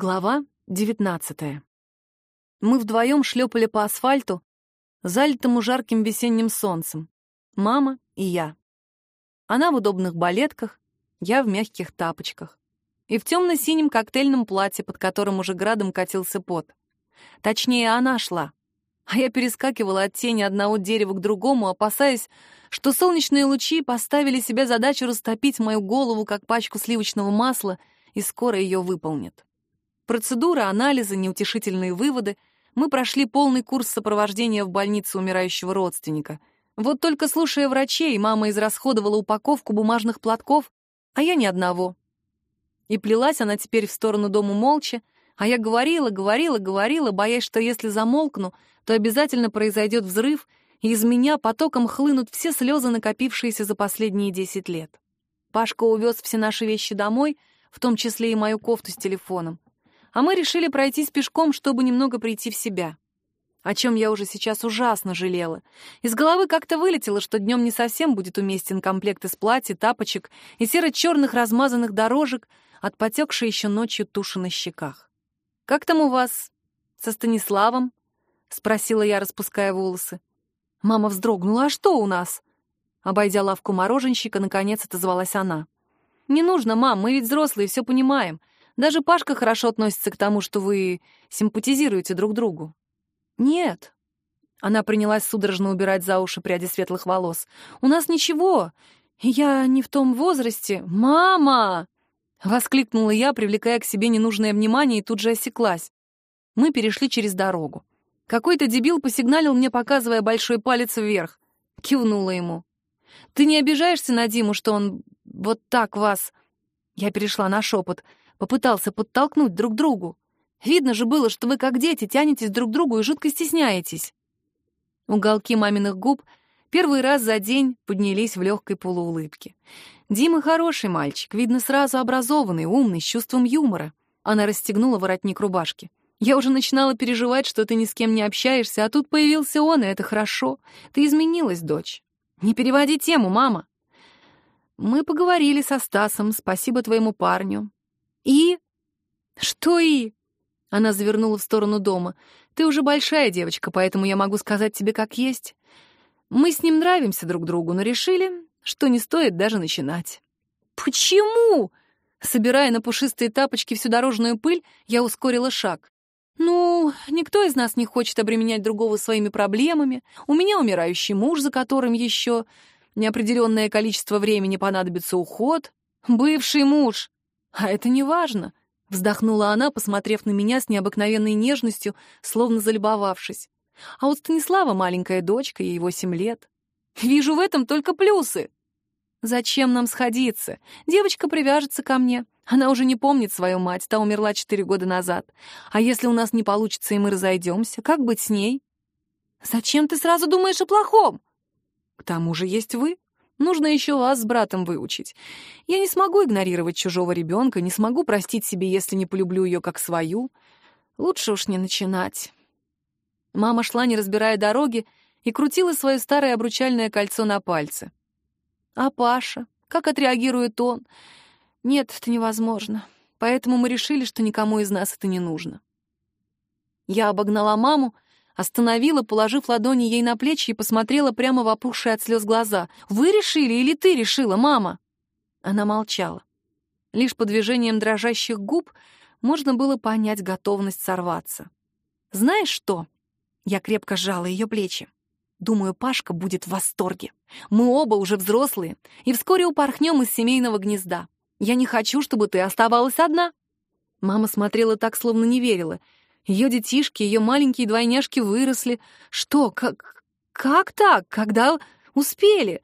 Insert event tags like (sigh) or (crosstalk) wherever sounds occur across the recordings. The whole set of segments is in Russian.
Глава девятнадцатая. Мы вдвоем шлепали по асфальту, залитому жарким весенним солнцем. Мама и я. Она в удобных балетках, я в мягких тапочках. И в темно-синем коктейльном платье, под которым уже градом катился пот. Точнее, она шла, а я перескакивала от тени одного дерева к другому, опасаясь, что солнечные лучи поставили себе задачу растопить мою голову, как пачку сливочного масла, и скоро ее выполнят. Процедура, анализы, неутешительные выводы. Мы прошли полный курс сопровождения в больнице умирающего родственника. Вот только слушая врачей, мама израсходовала упаковку бумажных платков, а я ни одного. И плелась она теперь в сторону дома молча, а я говорила, говорила, говорила, боясь, что если замолкну, то обязательно произойдет взрыв, и из меня потоком хлынут все слезы, накопившиеся за последние десять лет. Пашка увез все наши вещи домой, в том числе и мою кофту с телефоном а мы решили пройтись пешком, чтобы немного прийти в себя. О чем я уже сейчас ужасно жалела. Из головы как-то вылетело, что днем не совсем будет уместен комплект из платья, тапочек и серо-черных размазанных дорожек от потекшей еще ночью туши на щеках. «Как там у вас со Станиславом?» — спросила я, распуская волосы. Мама вздрогнула. «А что у нас?» Обойдя лавку мороженщика, наконец отозвалась она. «Не нужно, мам, мы ведь взрослые, все понимаем. Даже Пашка хорошо относится к тому, что вы симпатизируете друг другу. Нет. Она принялась судорожно убирать за уши пряди светлых волос. У нас ничего. Я не в том возрасте. Мама! Воскликнула я, привлекая к себе ненужное внимание, и тут же осеклась. Мы перешли через дорогу. Какой-то дебил посигналил мне, показывая большой палец вверх. Кивнула ему. «Ты не обижаешься на Диму, что он вот так вас...» Я перешла на шепот попытался подтолкнуть друг другу. Видно же было, что вы как дети тянетесь друг к другу и жутко стесняетесь. Уголки маминых губ первый раз за день поднялись в легкой полуулыбке. Дима хороший мальчик, видно, сразу образованный, умный, с чувством юмора. Она расстегнула воротник рубашки. Я уже начинала переживать, что ты ни с кем не общаешься, а тут появился он, и это хорошо. Ты изменилась, дочь. Не переводи тему, мама. Мы поговорили со Стасом, спасибо твоему парню. «И?» «Что «и?» Она завернула в сторону дома. «Ты уже большая девочка, поэтому я могу сказать тебе как есть. Мы с ним нравимся друг другу, но решили, что не стоит даже начинать». «Почему?» Собирая на пушистые тапочки всю дорожную пыль, я ускорила шаг. «Ну, никто из нас не хочет обременять другого своими проблемами. У меня умирающий муж, за которым еще неопределенное количество времени понадобится уход. Бывший муж. «А это не важно», — вздохнула она, посмотрев на меня с необыкновенной нежностью, словно залюбовавшись. «А у Станислава маленькая дочка, ей восемь лет. Вижу в этом только плюсы». «Зачем нам сходиться? Девочка привяжется ко мне. Она уже не помнит свою мать, та умерла четыре года назад. А если у нас не получится и мы разойдемся, как быть с ней?» «Зачем ты сразу думаешь о плохом?» «К тому же есть вы. Нужно еще вас с братом выучить. Я не смогу игнорировать чужого ребенка, не смогу простить себе, если не полюблю ее как свою. Лучше уж не начинать. Мама шла, не разбирая дороги, и крутила свое старое обручальное кольцо на пальце. А Паша? Как отреагирует он? Нет, это невозможно. Поэтому мы решили, что никому из нас это не нужно. Я обогнала маму, Остановила, положив ладони ей на плечи и посмотрела прямо в опухшие от слез глаза. «Вы решили или ты решила, мама?» Она молчала. Лишь по движениям дрожащих губ можно было понять готовность сорваться. «Знаешь что?» Я крепко сжала ее плечи. Думаю, Пашка будет в восторге. Мы оба уже взрослые, и вскоре упорхнем из семейного гнезда. Я не хочу, чтобы ты оставалась одна. Мама смотрела так, словно не верила. Ее детишки, ее маленькие двойняшки выросли. Что, как, как так? Когда успели?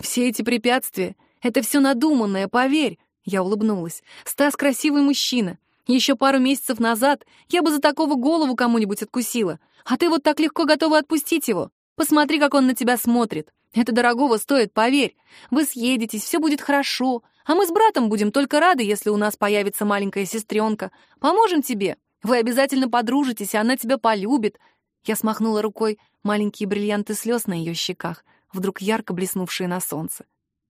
Все эти препятствия — это все надуманное, поверь. Я улыбнулась. Стас красивый мужчина. Еще пару месяцев назад я бы за такого голову кому-нибудь откусила. А ты вот так легко готова отпустить его. Посмотри, как он на тебя смотрит. Это дорогого стоит, поверь. Вы съедетесь, все будет хорошо. А мы с братом будем только рады, если у нас появится маленькая сестренка. Поможем тебе. Вы обязательно подружитесь, и она тебя полюбит. Я смахнула рукой маленькие бриллианты слез на ее щеках, вдруг ярко блеснувшие на солнце.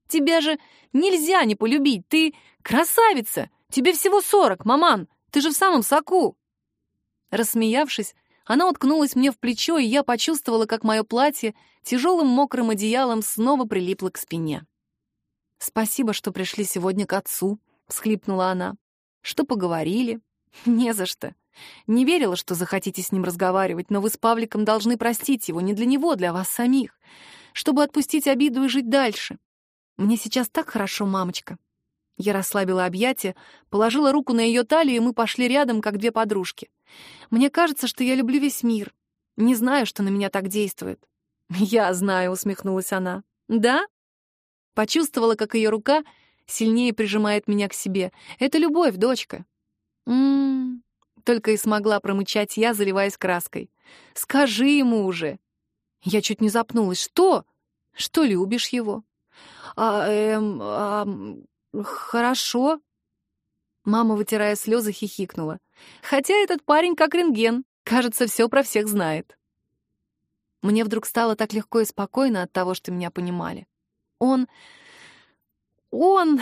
Тебя же нельзя не полюбить, ты красавица! Тебе всего сорок, маман! Ты же в самом соку!» Рассмеявшись, она уткнулась мне в плечо, и я почувствовала, как мое платье тяжелым мокрым одеялом снова прилипло к спине. «Спасибо, что пришли сегодня к отцу», — всхлипнула она. «Что поговорили?» (laughs) «Не за что. Не верила, что захотите с ним разговаривать, но вы с Павликом должны простить его не для него, а для вас самих, чтобы отпустить обиду и жить дальше. Мне сейчас так хорошо, мамочка». Я расслабила объятия, положила руку на ее талию, и мы пошли рядом, как две подружки. Мне кажется, что я люблю весь мир. Не знаю, что на меня так действует. (laughs) «Я знаю», — усмехнулась она. «Да?» Почувствовала, как ее рука сильнее прижимает меня к себе. «Это любовь, дочка». «М-м-м», только и смогла промычать я, заливаясь краской. «Скажи ему уже!» Я чуть не запнулась. «Что? Что любишь его?» «А, эм, а, хорошо». Мама, вытирая слезы, хихикнула. «Хотя этот парень как рентген, кажется, все про всех знает». Мне вдруг стало так легко и спокойно от того, что меня понимали. Он... он...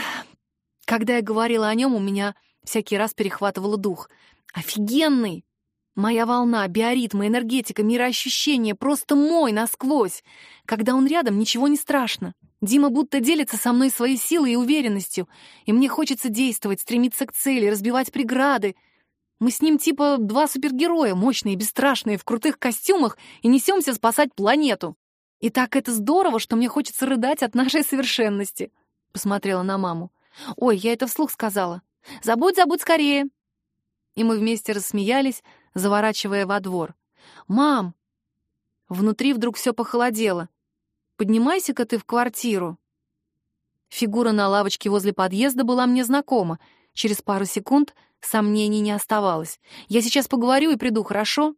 Когда я говорила о нем, у меня всякий раз перехватывало дух. Офигенный! Моя волна, биоритмы, энергетика, мироощущение просто мой насквозь. Когда он рядом, ничего не страшно. Дима будто делится со мной своей силой и уверенностью, и мне хочется действовать, стремиться к цели, разбивать преграды. Мы с ним типа два супергероя, мощные, бесстрашные, в крутых костюмах, и несемся спасать планету. И так это здорово, что мне хочется рыдать от нашей совершенности. Посмотрела на маму. Ой, я это вслух сказала. Забудь, забудь скорее и мы вместе рассмеялись, заворачивая во двор. «Мам!» Внутри вдруг все похолодело. «Поднимайся-ка ты в квартиру». Фигура на лавочке возле подъезда была мне знакома. Через пару секунд сомнений не оставалось. «Я сейчас поговорю и приду, хорошо?»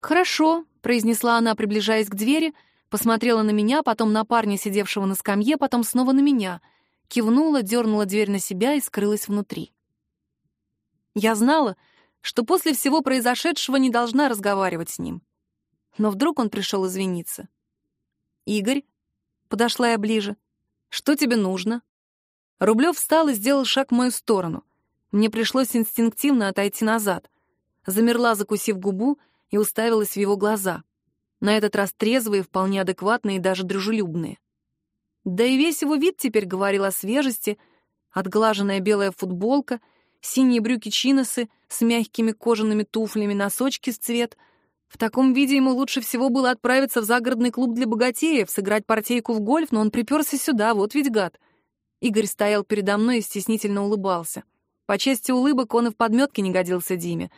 «Хорошо», — произнесла она, приближаясь к двери, посмотрела на меня, потом на парня, сидевшего на скамье, потом снова на меня, кивнула, дернула дверь на себя и скрылась внутри. Я знала, что после всего произошедшего не должна разговаривать с ним. Но вдруг он пришел извиниться. «Игорь?» — подошла я ближе. «Что тебе нужно?» Рублев встал и сделал шаг в мою сторону. Мне пришлось инстинктивно отойти назад. Замерла, закусив губу, и уставилась в его глаза. На этот раз трезвые, вполне адекватные и даже дружелюбные. Да и весь его вид теперь говорил о свежести, отглаженная белая футболка — синие брюки-чиносы с мягкими кожаными туфлями, носочки с цвет. В таком виде ему лучше всего было отправиться в загородный клуб для богатеев, сыграть партейку в гольф, но он приперся сюда, вот ведь гад. Игорь стоял передо мной и стеснительно улыбался. По части улыбок он и в подметке не годился Диме.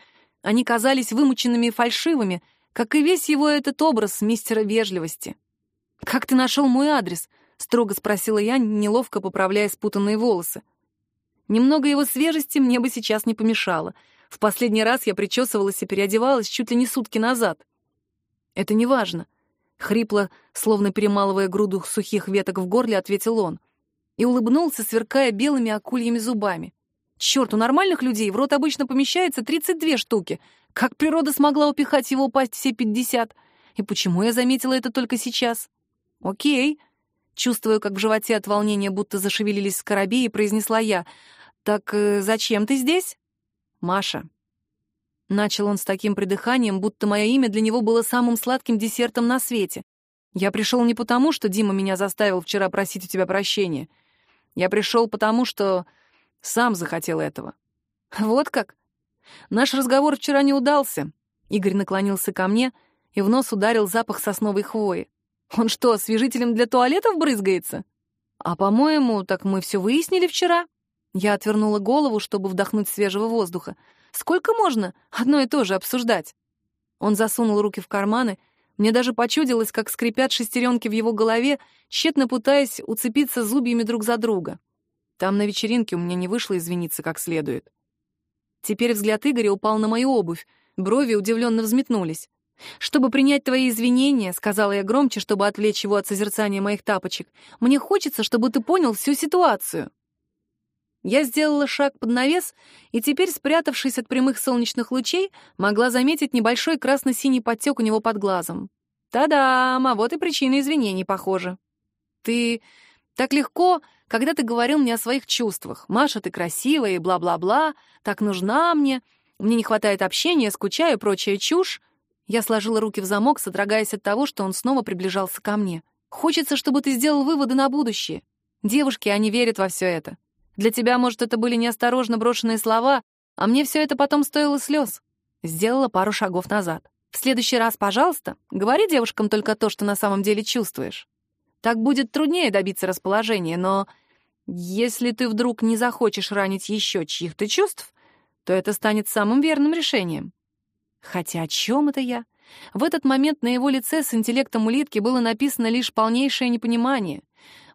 Они казались вымученными и фальшивыми, как и весь его этот образ мистера вежливости. «Как ты нашел мой адрес?» — строго спросила я, неловко поправляя спутанные волосы. Немного его свежести мне бы сейчас не помешало. В последний раз я причесывалась и переодевалась чуть ли не сутки назад. Это не важно. Хрипло, словно перемалывая груду сухих веток в горле, ответил он. И улыбнулся, сверкая белыми акульями зубами. Черт, у нормальных людей в рот обычно помещается 32 штуки. Как природа смогла упихать его пасть все 50? И почему я заметила это только сейчас? Окей. Чувствую, как в животе от волнения будто зашевелились скоробеи, произнесла я. «Так э, зачем ты здесь?» «Маша». Начал он с таким придыханием, будто мое имя для него было самым сладким десертом на свете. «Я пришел не потому, что Дима меня заставил вчера просить у тебя прощения. Я пришел потому, что сам захотел этого». «Вот как?» «Наш разговор вчера не удался». Игорь наклонился ко мне и в нос ударил запах сосновой хвои. «Он что, освежителем для туалетов брызгается?» «А, по-моему, так мы все выяснили вчера», я отвернула голову, чтобы вдохнуть свежего воздуха. Сколько можно одно и то же обсуждать? Он засунул руки в карманы. Мне даже почудилось, как скрипят шестеренки в его голове, тщетно пытаясь уцепиться зубьями друг за друга. Там на вечеринке у меня не вышло извиниться как следует. Теперь взгляд Игоря упал на мою обувь, брови удивленно взметнулись. «Чтобы принять твои извинения», — сказала я громче, чтобы отвлечь его от созерцания моих тапочек, «мне хочется, чтобы ты понял всю ситуацию». Я сделала шаг под навес, и теперь, спрятавшись от прямых солнечных лучей, могла заметить небольшой красно-синий подтек у него под глазом. Та-дам, а вот и причина извинений, похоже. Ты так легко, когда ты говорил мне о своих чувствах. Маша, ты красивая и бла-бла-бла, так нужна мне. Мне не хватает общения, скучаю, прочая чушь. Я сложила руки в замок, содрогаясь от того, что он снова приближался ко мне. Хочется, чтобы ты сделал выводы на будущее. Девушки, они верят во все это. Для тебя, может, это были неосторожно брошенные слова, а мне все это потом стоило слез. Сделала пару шагов назад. В следующий раз, пожалуйста, говори девушкам только то, что на самом деле чувствуешь. Так будет труднее добиться расположения, но если ты вдруг не захочешь ранить еще чьих-то чувств, то это станет самым верным решением. Хотя о чем это я? В этот момент на его лице с интеллектом улитки было написано лишь полнейшее непонимание.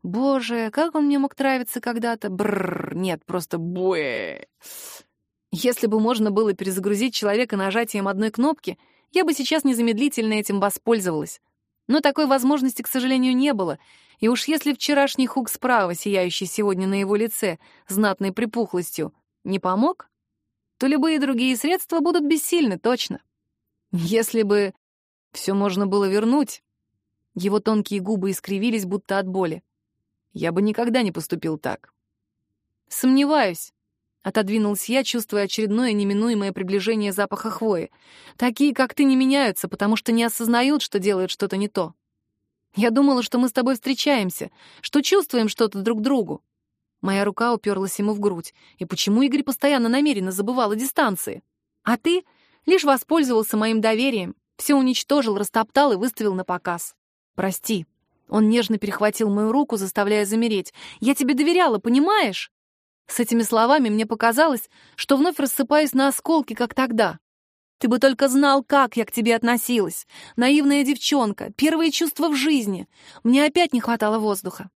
Боже, как он мне мог нравиться когда-то? Бррр, нет, просто буэ. Если бы можно было перезагрузить человека нажатием одной кнопки, я бы сейчас незамедлительно этим воспользовалась. Но такой возможности, к сожалению, не было, и уж если вчерашний хук справа, сияющий сегодня на его лице, знатной припухлостью, не помог, то любые другие средства будут бессильны, точно. Если бы все можно было вернуть, его тонкие губы искривились, будто от боли, я бы никогда не поступил так. Сомневаюсь, Отодвинулась я, чувствуя очередное неминуемое приближение запаха хвои. Такие, как ты, не меняются, потому что не осознают, что делают что-то не то. Я думала, что мы с тобой встречаемся, что чувствуем что-то друг другу. Моя рука уперлась ему в грудь. И почему Игорь постоянно намеренно забывал о дистанции? А ты лишь воспользовался моим доверием, все уничтожил, растоптал и выставил на показ. Прости. Он нежно перехватил мою руку, заставляя замереть. Я тебе доверяла, понимаешь? С этими словами мне показалось, что вновь рассыпаюсь на осколки, как тогда. Ты бы только знал, как я к тебе относилась. Наивная девчонка, первые чувства в жизни. Мне опять не хватало воздуха.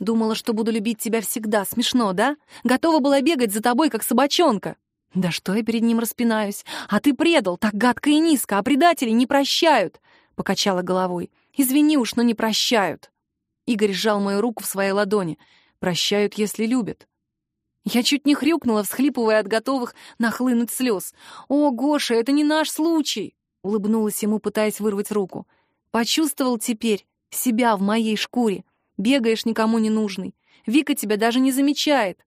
Думала, что буду любить тебя всегда. Смешно, да? Готова была бегать за тобой, как собачонка. Да что я перед ним распинаюсь? А ты предал, так гадко и низко, а предатели не прощают. Покачала головой. Извини уж, но не прощают. Игорь сжал мою руку в своей ладони. Прощают, если любят. Я чуть не хрюкнула, всхлипывая от готовых нахлынуть слез. «О, Гоша, это не наш случай!» — улыбнулась ему, пытаясь вырвать руку. «Почувствовал теперь себя в моей шкуре. Бегаешь никому не нужный. Вика тебя даже не замечает.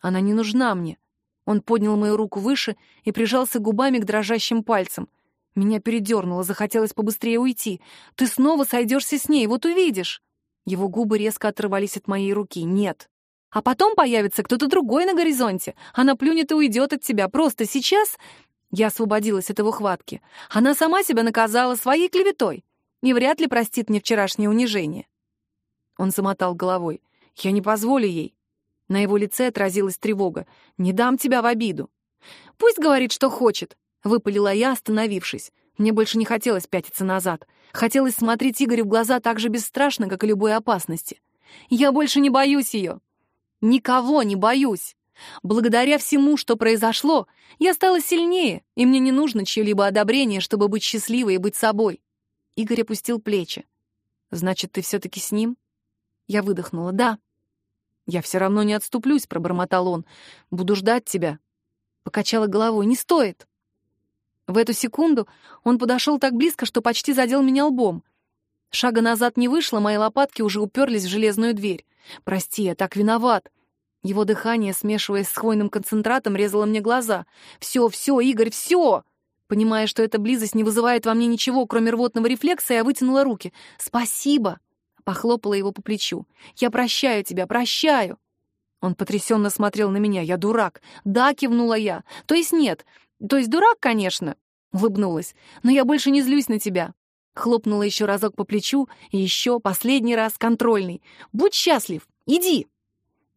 Она не нужна мне». Он поднял мою руку выше и прижался губами к дрожащим пальцам. Меня передернуло, захотелось побыстрее уйти. «Ты снова сойдешься с ней, вот увидишь!» Его губы резко оторвались от моей руки. «Нет, а потом появится кто-то другой на горизонте. Она плюнет и уйдет от тебя. Просто сейчас я освободилась от его хватки. Она сама себя наказала своей клеветой. И вряд ли простит мне вчерашнее унижение. Он замотал головой. Я не позволю ей. На его лице отразилась тревога. «Не дам тебя в обиду». «Пусть говорит, что хочет», — выпалила я, остановившись. Мне больше не хотелось пятиться назад. Хотелось смотреть Игорю в глаза так же бесстрашно, как и любой опасности. «Я больше не боюсь ее. Никого не боюсь. Благодаря всему, что произошло, я стала сильнее, и мне не нужно чье-либо одобрение, чтобы быть счастливой и быть собой. Игорь опустил плечи. «Значит, ты все-таки с ним?» Я выдохнула. «Да». «Я все равно не отступлюсь», — пробормотал он. «Буду ждать тебя». Покачала головой. «Не стоит». В эту секунду он подошел так близко, что почти задел меня лбом. Шага назад не вышло, мои лопатки уже уперлись в железную дверь. «Прости, я так виноват». Его дыхание, смешиваясь с хвойным концентратом, резало мне глаза. «Все, все, Игорь, все!» Понимая, что эта близость не вызывает во мне ничего, кроме рвотного рефлекса, я вытянула руки. «Спасибо!» — похлопала его по плечу. «Я прощаю тебя, прощаю!» Он потрясенно смотрел на меня. «Я дурак!» «Да!» — кивнула я. «То есть нет. То есть дурак, конечно!» — улыбнулась. «Но я больше не злюсь на тебя. Хлопнула еще разок по плечу, и еще последний раз контрольный. «Будь счастлив! Иди!»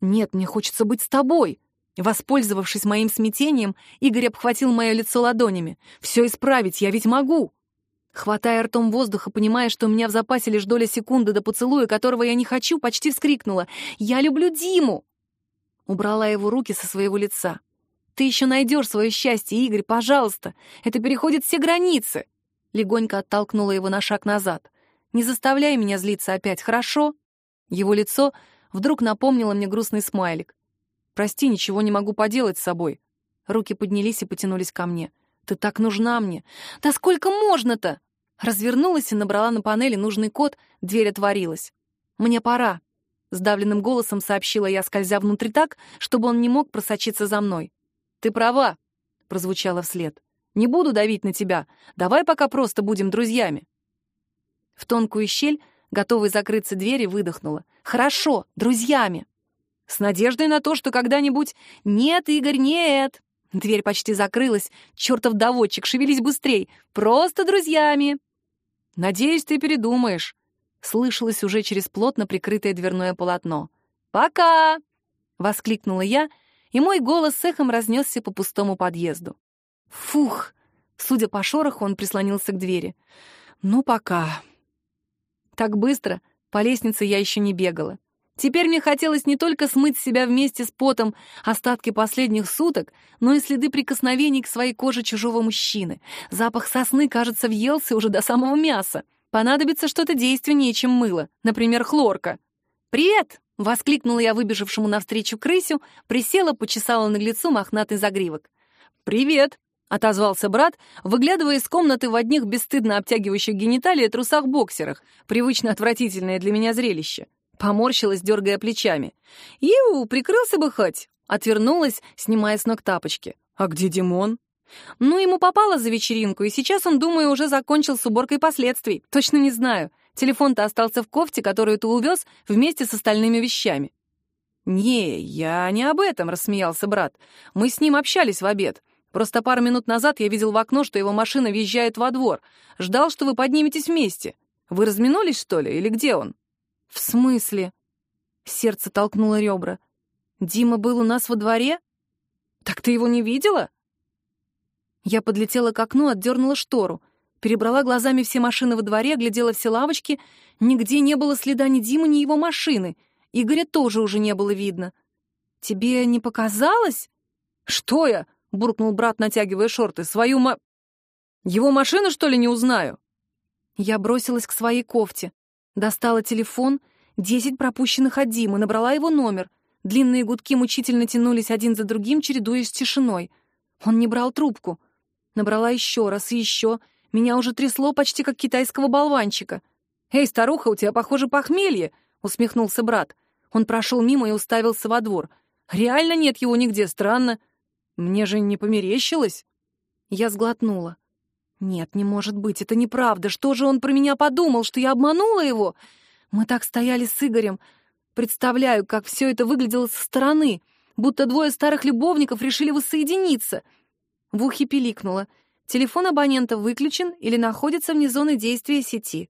«Нет, мне хочется быть с тобой!» Воспользовавшись моим смятением, Игорь обхватил мое лицо ладонями. «Все исправить, я ведь могу!» Хватая ртом воздуха, понимая, что у меня в запасе лишь доля секунды до поцелуя, которого я не хочу, почти вскрикнула. «Я люблю Диму!» Убрала его руки со своего лица. «Ты еще найдешь свое счастье, Игорь, пожалуйста! Это переходит все границы!» Легонько оттолкнула его на шаг назад. «Не заставляй меня злиться опять, хорошо?» Его лицо вдруг напомнило мне грустный смайлик. «Прости, ничего не могу поделать с собой». Руки поднялись и потянулись ко мне. «Ты так нужна мне!» «Да сколько можно-то?» Развернулась и набрала на панели нужный код, дверь отворилась. «Мне пора», — сдавленным голосом сообщила я, скользя внутрь так, чтобы он не мог просочиться за мной. «Ты права», прозвучало вслед. «Не буду давить на тебя. Давай пока просто будем друзьями». В тонкую щель, готовой закрыться двери, выдохнула. «Хорошо, друзьями». С надеждой на то, что когда-нибудь... «Нет, Игорь, нет!» Дверь почти закрылась. Чёртов доводчик, шевелись быстрей. Просто друзьями. «Надеюсь, ты передумаешь», — слышалось уже через плотно прикрытое дверное полотно. «Пока!» — воскликнула я, и мой голос с эхом разнесся по пустому подъезду. «Фух!» — судя по шороху, он прислонился к двери. «Ну, пока!» Так быстро по лестнице я еще не бегала. Теперь мне хотелось не только смыть с себя вместе с потом остатки последних суток, но и следы прикосновений к своей коже чужого мужчины. Запах сосны, кажется, въелся уже до самого мяса. Понадобится что-то действеннее, чем мыло, например, хлорка. «Привет!» — воскликнула я выбежавшему навстречу крысю, присела, почесала на лицу мохнатый загривок. «Привет!» — отозвался брат, выглядывая из комнаты в одних бесстыдно обтягивающих гениталии трусах-боксерах, привычно отвратительное для меня зрелище. Поморщилась, дергая плечами. «Иу, прикрылся бы хоть!» Отвернулась, снимая с ног тапочки. «А где Димон?» «Ну, ему попало за вечеринку, и сейчас он, думаю, уже закончил с уборкой последствий. Точно не знаю. Телефон-то остался в кофте, которую ты увез вместе с остальными вещами». «Не, я не об этом», — рассмеялся брат. «Мы с ним общались в обед. Просто пару минут назад я видел в окно, что его машина въезжает во двор. Ждал, что вы подниметесь вместе. Вы разминулись, что ли, или где он?» «В смысле?» Сердце толкнуло ребра. «Дима был у нас во дворе? Так ты его не видела?» Я подлетела к окну, отдернула штору, перебрала глазами все машины во дворе, глядела все лавочки. Нигде не было следа ни Димы, ни его машины. Игоря тоже уже не было видно. «Тебе не показалось?» «Что я?» — буркнул брат, натягивая шорты. «Свою ма... Его машину, что ли, не узнаю?» Я бросилась к своей кофте. Достала телефон, десять пропущенных от Димы, набрала его номер. Длинные гудки мучительно тянулись один за другим, чередуясь с тишиной. Он не брал трубку. Набрала еще раз и еще. Меня уже трясло почти как китайского болванчика. «Эй, старуха, у тебя, похоже, похмелье!» — усмехнулся брат. Он прошел мимо и уставился во двор. «Реально нет его нигде, странно. Мне же не померещилось?» Я сглотнула. Нет, не может быть, это неправда. Что же он про меня подумал, что я обманула его? Мы так стояли с Игорем. Представляю, как все это выглядело со стороны, будто двое старых любовников решили воссоединиться. В ухе пиликнуло. Телефон абонента выключен или находится вне зоны действия сети.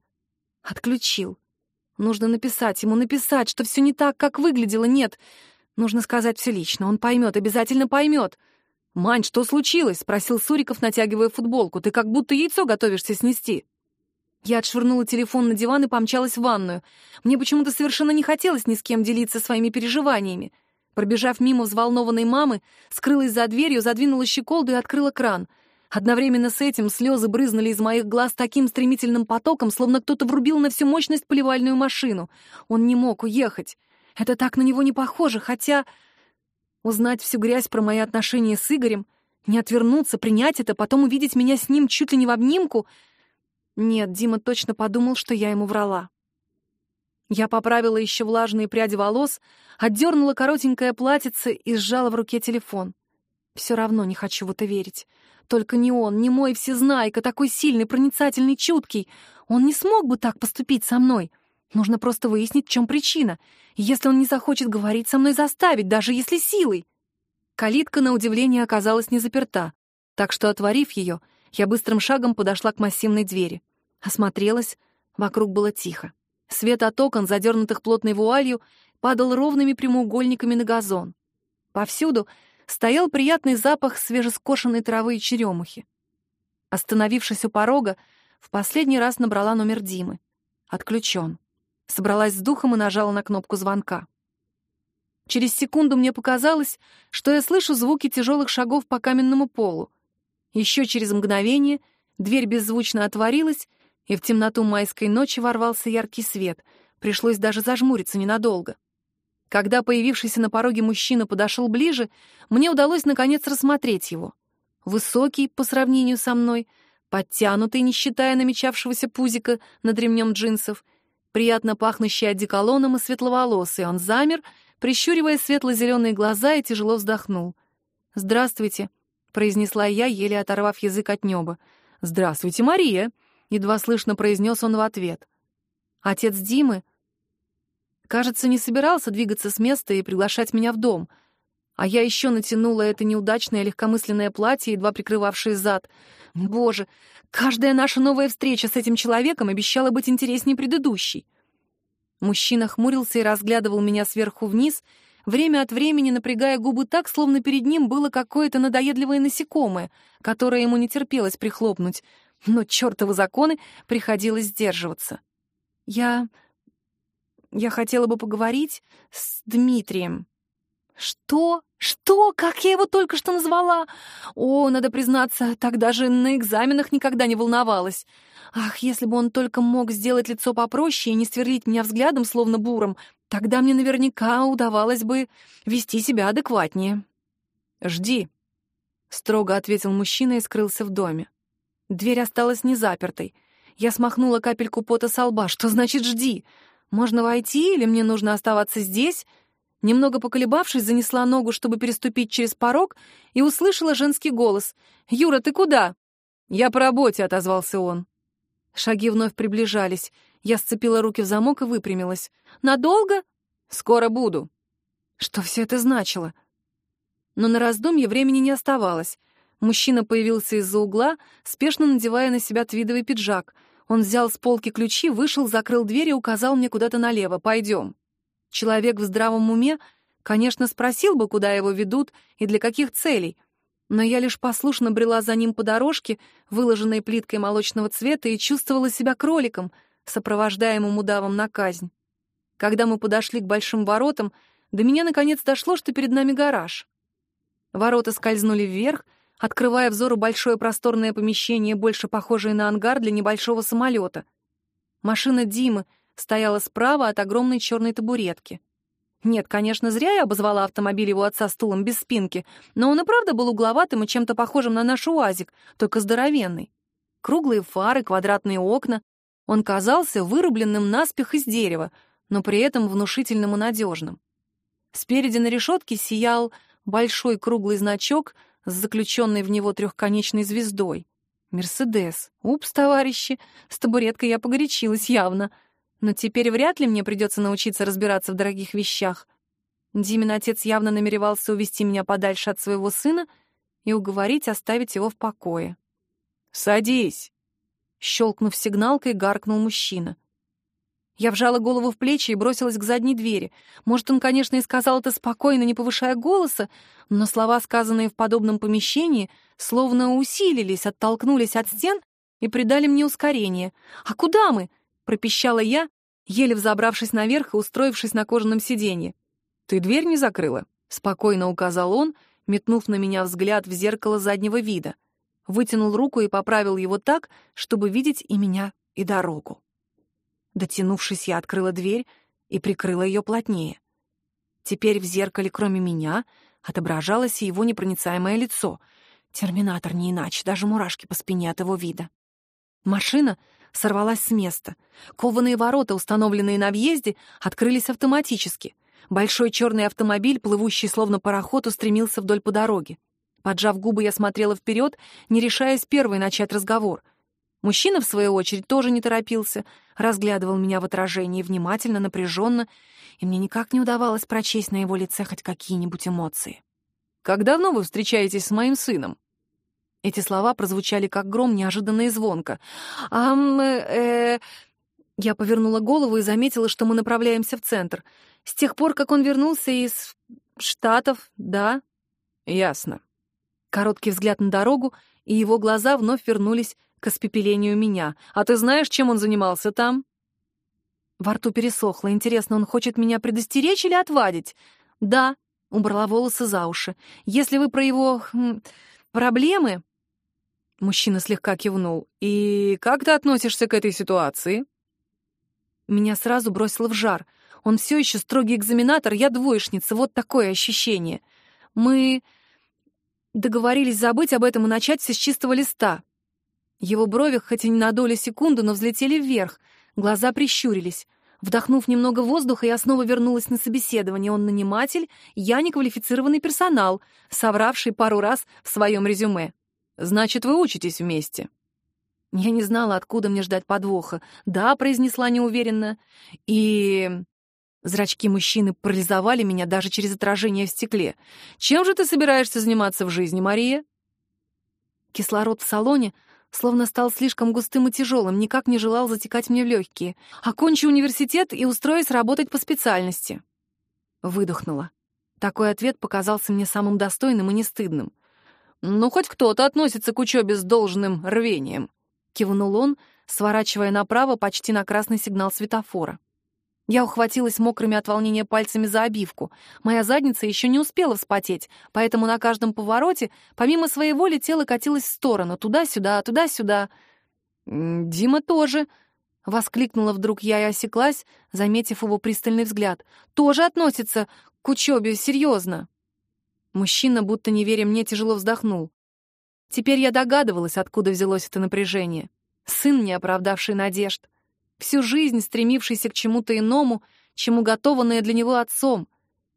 Отключил. Нужно написать ему, написать, что все не так, как выглядело. Нет, нужно сказать все лично. Он поймет, обязательно поймет. «Мань, что случилось?» — спросил Суриков, натягивая футболку. «Ты как будто яйцо готовишься снести». Я отшвырнула телефон на диван и помчалась в ванную. Мне почему-то совершенно не хотелось ни с кем делиться своими переживаниями. Пробежав мимо взволнованной мамы, скрылась за дверью, задвинула щеколду и открыла кран. Одновременно с этим слезы брызнули из моих глаз таким стремительным потоком, словно кто-то врубил на всю мощность поливальную машину. Он не мог уехать. Это так на него не похоже, хотя... Узнать всю грязь про мои отношения с Игорем, не отвернуться, принять это, потом увидеть меня с ним чуть ли не в обнимку. Нет, Дима точно подумал, что я ему врала. Я поправила еще влажные пряди волос, отдернула коротенькое платьице и сжала в руке телефон. Все равно не хочу в это верить. Только не он, не мой всезнайка, такой сильный, проницательный, чуткий. Он не смог бы так поступить со мной. Нужно просто выяснить, в чем причина. Если он не захочет говорить со мной, заставить, даже если силой. Калитка, на удивление, оказалась не заперта, так что, отворив ее, я быстрым шагом подошла к массивной двери. Осмотрелась, вокруг было тихо. Свет от окон, задернутых плотной вуалью, падал ровными прямоугольниками на газон. Повсюду стоял приятный запах свежескошенной травы и черемухи. Остановившись у порога, в последний раз набрала номер Димы. Отключен собралась с духом и нажала на кнопку звонка. Через секунду мне показалось, что я слышу звуки тяжелых шагов по каменному полу. Еще через мгновение дверь беззвучно отворилась, и в темноту майской ночи ворвался яркий свет. Пришлось даже зажмуриться ненадолго. Когда появившийся на пороге мужчина подошел ближе, мне удалось наконец рассмотреть его. Высокий по сравнению со мной, подтянутый, не считая намечавшегося пузика над ремнем джинсов, приятно пахнущий одеколоном и светловолосый. Он замер, прищуривая светло-зеленые глаза и тяжело вздохнул. «Здравствуйте», — произнесла я, еле оторвав язык от неба. «Здравствуйте, Мария!» — едва слышно произнес он в ответ. Отец Димы, кажется, не собирался двигаться с места и приглашать меня в дом, а я еще натянула это неудачное легкомысленное платье, едва прикрывавшее зад. Боже, каждая наша новая встреча с этим человеком обещала быть интереснее предыдущей. Мужчина хмурился и разглядывал меня сверху вниз, время от времени напрягая губы так, словно перед ним было какое-то надоедливое насекомое, которое ему не терпелось прихлопнуть, но чертовы законы приходилось сдерживаться. Я... я хотела бы поговорить с Дмитрием. Что? Что? Как я его только что назвала? О, надо признаться, так даже на экзаменах никогда не волновалась. Ах, если бы он только мог сделать лицо попроще и не сверлить меня взглядом, словно буром, тогда мне наверняка удавалось бы вести себя адекватнее. «Жди», — строго ответил мужчина и скрылся в доме. Дверь осталась незапертой — я смахнула капельку пота со лба. Что значит «жди»? Можно войти или мне нужно оставаться здесь? Немного поколебавшись, занесла ногу, чтобы переступить через порог, и услышала женский голос. «Юра, ты куда?» «Я по работе», — отозвался он. Шаги вновь приближались. Я сцепила руки в замок и выпрямилась. «Надолго?» «Скоро буду». Что все это значило? Но на раздумье времени не оставалось. Мужчина появился из-за угла, спешно надевая на себя твидовый пиджак — он взял с полки ключи, вышел, закрыл дверь и указал мне куда-то налево. «Пойдем». Человек в здравом уме, конечно, спросил бы, куда его ведут и для каких целей, но я лишь послушно брела за ним по дорожке, выложенной плиткой молочного цвета, и чувствовала себя кроликом, сопровождаемым удавом на казнь. Когда мы подошли к большим воротам, до меня наконец дошло, что перед нами гараж. Ворота скользнули вверх — открывая взору большое просторное помещение, больше похожее на ангар для небольшого самолета. Машина Димы стояла справа от огромной черной табуретки. Нет, конечно, зря я обозвала автомобиль его отца стулом без спинки, но он и правда был угловатым и чем-то похожим на наш УАЗик, только здоровенный. Круглые фары, квадратные окна. Он казался вырубленным наспех из дерева, но при этом внушительным и надежным. Спереди на решетке сиял большой круглый значок — с заключенной в него трехконечной звездой. Мерседес. Упс, товарищи, с табуреткой я погорячилась явно. Но теперь вряд ли мне придется научиться разбираться в дорогих вещах. Димин отец явно намеревался увести меня подальше от своего сына и уговорить оставить его в покое. «Садись!» Щелкнув сигналкой, гаркнул мужчина. Я вжала голову в плечи и бросилась к задней двери. Может, он, конечно, и сказал это спокойно, не повышая голоса, но слова, сказанные в подобном помещении, словно усилились, оттолкнулись от стен и придали мне ускорение. «А куда мы?» — пропищала я, еле взобравшись наверх и устроившись на кожаном сиденье. «Ты дверь не закрыла?» — спокойно указал он, метнув на меня взгляд в зеркало заднего вида. Вытянул руку и поправил его так, чтобы видеть и меня, и дорогу. Дотянувшись, я открыла дверь и прикрыла ее плотнее. Теперь в зеркале, кроме меня, отображалось его непроницаемое лицо. Терминатор не иначе, даже мурашки по спине от его вида. Машина сорвалась с места. Кованые ворота, установленные на въезде, открылись автоматически. Большой черный автомобиль, плывущий словно пароход, устремился вдоль по дороге. Поджав губы, я смотрела вперед, не решаясь первой начать разговор. Мужчина, в свою очередь, тоже не торопился, разглядывал меня в отражении внимательно, напряженно, и мне никак не удавалось прочесть на его лице хоть какие-нибудь эмоции. «Как давно вы встречаетесь с моим сыном?» Эти слова прозвучали как гром неожиданно и звонко. «Ам... э...» Я повернула голову и заметила, что мы направляемся в центр. С тех пор, как он вернулся из... Штатов, да? Ясно. Короткий взгляд на дорогу, и его глаза вновь вернулись к испепелению меня. А ты знаешь, чем он занимался там?» Во рту пересохло. Интересно, он хочет меня предостеречь или отвадить? «Да», — убрала волосы за уши. «Если вы про его... Хм, проблемы...» Мужчина слегка кивнул. «И как ты относишься к этой ситуации?» Меня сразу бросило в жар. Он все еще строгий экзаменатор, я двоечница. Вот такое ощущение. Мы договорились забыть об этом и начать все с чистого листа. Его брови, хоть и не на долю секунды, но взлетели вверх, глаза прищурились. Вдохнув немного воздуха, я снова вернулась на собеседование. Он наниматель, я неквалифицированный персонал, совравший пару раз в своем резюме. Значит, вы учитесь вместе. Я не знала, откуда мне ждать подвоха. «Да», — произнесла неуверенно. И... Зрачки мужчины парализовали меня даже через отражение в стекле. «Чем же ты собираешься заниматься в жизни, Мария?» Кислород в салоне словно стал слишком густым и тяжелым, никак не желал затекать мне в легкие. «Окончу университет и устроюсь работать по специальности». Выдохнула. Такой ответ показался мне самым достойным и нестыдным. «Ну, хоть кто-то относится к учебе с должным рвением», — кивнул он, сворачивая направо почти на красный сигнал светофора. Я ухватилась мокрыми от волнения пальцами за обивку. Моя задница еще не успела вспотеть, поэтому на каждом повороте, помимо своей воли, тело катилось в сторону, туда-сюда, туда-сюда. «Дима тоже», — воскликнула вдруг я и осеклась, заметив его пристальный взгляд. «Тоже относится к учебе, серьезно». Мужчина, будто не веря мне, тяжело вздохнул. Теперь я догадывалась, откуда взялось это напряжение. Сын, не оправдавший надежд. Всю жизнь стремившийся к чему-то иному, чему готованное для него отцом.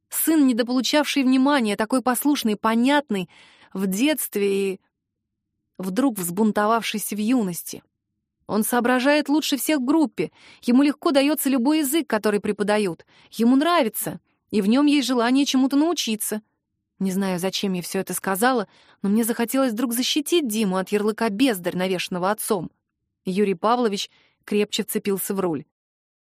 Сын, недополучавший внимания, такой послушный, понятный, в детстве и... Вдруг взбунтовавшийся в юности. Он соображает лучше всех в группе, ему легко дается любой язык, который преподают, ему нравится, и в нем есть желание чему-то научиться — не знаю, зачем я все это сказала, но мне захотелось вдруг защитить Диму от ярлыка бездарь, навешанного отцом. Юрий Павлович крепче вцепился в руль.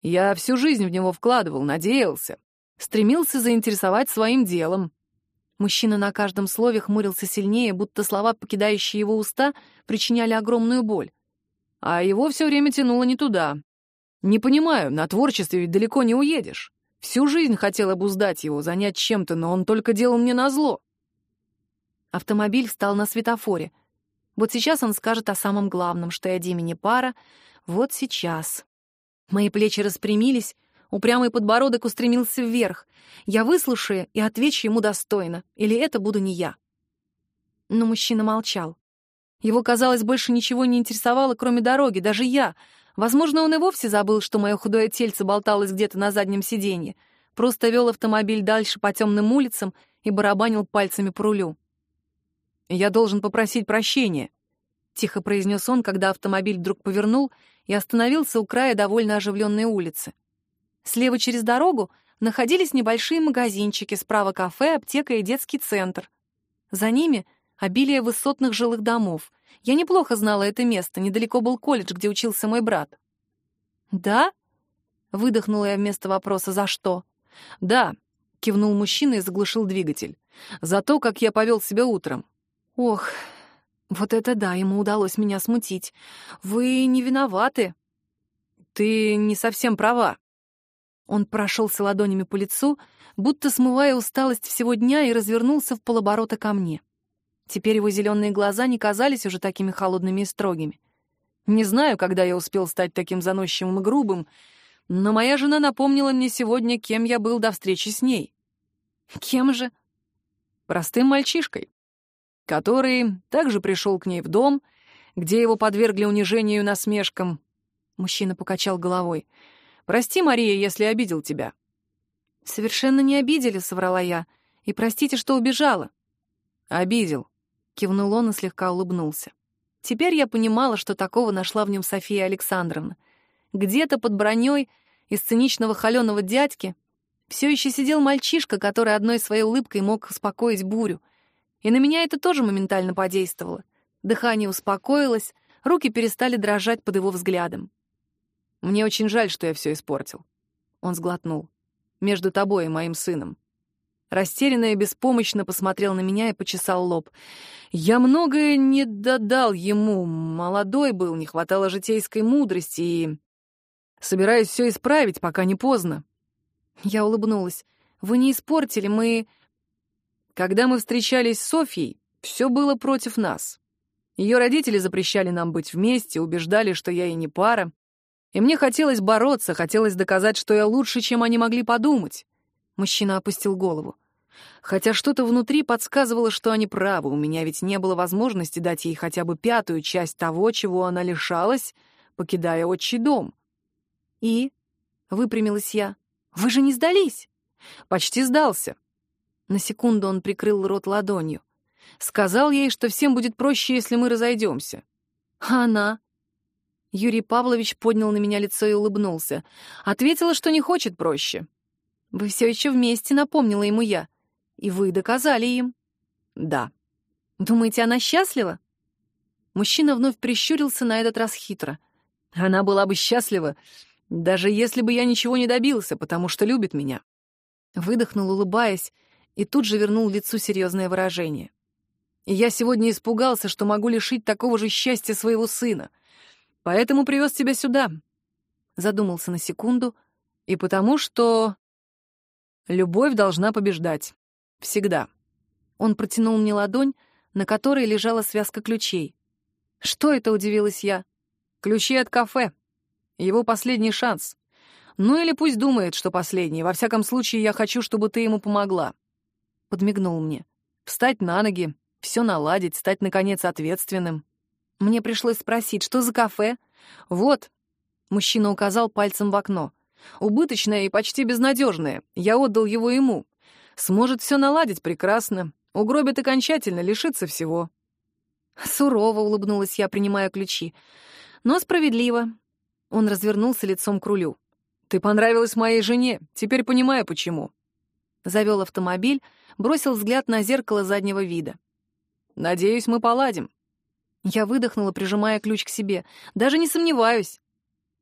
Я всю жизнь в него вкладывал, надеялся. Стремился заинтересовать своим делом. Мужчина на каждом слове хмурился сильнее, будто слова, покидающие его уста, причиняли огромную боль. А его все время тянуло не туда. Не понимаю, на творчестве ведь далеко не уедешь. Всю жизнь хотел обуздать его, занять чем-то, но он только делал мне назло. Автомобиль встал на светофоре. Вот сейчас он скажет о самом главном, что я Диме не пара. Вот сейчас. Мои плечи распрямились, упрямый подбородок устремился вверх. Я выслушаю и отвечу ему достойно, или это буду не я. Но мужчина молчал. Его, казалось, больше ничего не интересовало, кроме дороги, даже я — Возможно, он и вовсе забыл, что мое худое тельце болталось где-то на заднем сиденье, просто вел автомобиль дальше по темным улицам и барабанил пальцами по рулю. «Я должен попросить прощения», — тихо произнес он, когда автомобиль вдруг повернул и остановился у края довольно оживленной улицы. Слева через дорогу находились небольшие магазинчики, справа кафе, аптека и детский центр. За ними обилие высотных жилых домов, я неплохо знала это место, недалеко был колледж, где учился мой брат. «Да?» — выдохнула я вместо вопроса «За что?» «Да», — кивнул мужчина и заглушил двигатель. «За то, как я повел себя утром». «Ох, вот это да, ему удалось меня смутить. Вы не виноваты». «Ты не совсем права». Он прошелся ладонями по лицу, будто смывая усталость всего дня, и развернулся в полоборота ко мне. Теперь его зеленые глаза не казались уже такими холодными и строгими. Не знаю, когда я успел стать таким заносчивым и грубым, но моя жена напомнила мне сегодня, кем я был до встречи с ней. Кем же? Простым мальчишкой, который также пришел к ней в дом, где его подвергли унижению и насмешкам. Мужчина покачал головой. «Прости, Мария, если обидел тебя». «Совершенно не обидели», — соврала я. «И простите, что убежала». «Обидел. Кивнул он и слегка улыбнулся. Теперь я понимала, что такого нашла в нем София Александровна. Где-то под броней из циничного холеного дядьки все еще сидел мальчишка, который одной своей улыбкой мог успокоить бурю. И на меня это тоже моментально подействовало. Дыхание успокоилось, руки перестали дрожать под его взглядом. «Мне очень жаль, что я все испортил». Он сглотнул. «Между тобой и моим сыном. Растерянно и беспомощно посмотрел на меня и почесал лоб. Я многое не додал ему. Молодой был, не хватало житейской мудрости и... Собираюсь все исправить, пока не поздно. Я улыбнулась. Вы не испортили, мы... Когда мы встречались с Софьей, все было против нас. Ее родители запрещали нам быть вместе, убеждали, что я и не пара. И мне хотелось бороться, хотелось доказать, что я лучше, чем они могли подумать. Мужчина опустил голову. Хотя что-то внутри подсказывало, что они правы, у меня ведь не было возможности дать ей хотя бы пятую часть того, чего она лишалась, покидая отчий дом. И Выпрямилась я. «Вы же не сдались?» «Почти сдался». На секунду он прикрыл рот ладонью. Сказал ей, что всем будет проще, если мы разойдемся. А она? Юрий Павлович поднял на меня лицо и улыбнулся. Ответила, что не хочет проще. Вы все еще вместе, напомнила ему я. И вы доказали им. Да. Думаете, она счастлива? Мужчина вновь прищурился на этот раз хитро. Она была бы счастлива, даже если бы я ничего не добился, потому что любит меня. Выдохнул, улыбаясь, и тут же вернул лицу серьезное выражение. И я сегодня испугался, что могу лишить такого же счастья своего сына. Поэтому привез тебя сюда. Задумался на секунду. И потому что... Любовь должна побеждать. Всегда. Он протянул мне ладонь, на которой лежала связка ключей. «Что это?» — удивилась я. «Ключи от кафе. Его последний шанс. Ну или пусть думает, что последний. Во всяком случае, я хочу, чтобы ты ему помогла». Подмигнул мне. «Встать на ноги, все наладить, стать, наконец, ответственным». Мне пришлось спросить, что за кафе? «Вот». Мужчина указал пальцем в окно. «Убыточное и почти безнадежное. Я отдал его ему. Сможет все наладить прекрасно. Угробит окончательно, лишится всего». Сурово улыбнулась я, принимая ключи. Но справедливо. Он развернулся лицом к рулю. «Ты понравилась моей жене. Теперь понимаю, почему». Завел автомобиль, бросил взгляд на зеркало заднего вида. «Надеюсь, мы поладим». Я выдохнула, прижимая ключ к себе. «Даже не сомневаюсь».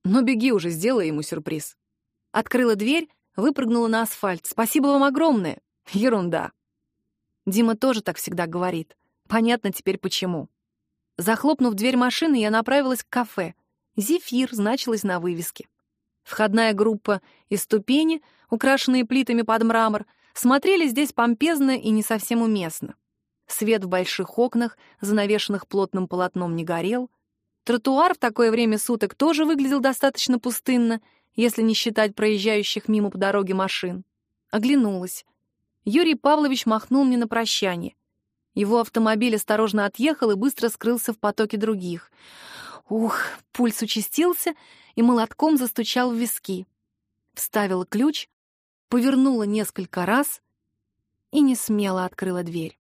«Но беги уже, сделай ему сюрприз». Открыла дверь, выпрыгнула на асфальт. «Спасибо вам огромное». Ерунда. Дима тоже так всегда говорит. Понятно теперь почему. Захлопнув дверь машины, я направилась к кафе. «Зефир» значилось на вывеске. Входная группа и ступени, украшенные плитами под мрамор, смотрели здесь помпезно и не совсем уместно. Свет в больших окнах, занавешенных плотным полотном, не горел. Тротуар в такое время суток тоже выглядел достаточно пустынно, если не считать проезжающих мимо по дороге машин. Оглянулась. Юрий Павлович махнул мне на прощание. Его автомобиль осторожно отъехал и быстро скрылся в потоке других. Ух, пульс участился и молотком застучал в виски. Вставила ключ, повернула несколько раз и не смело открыла дверь.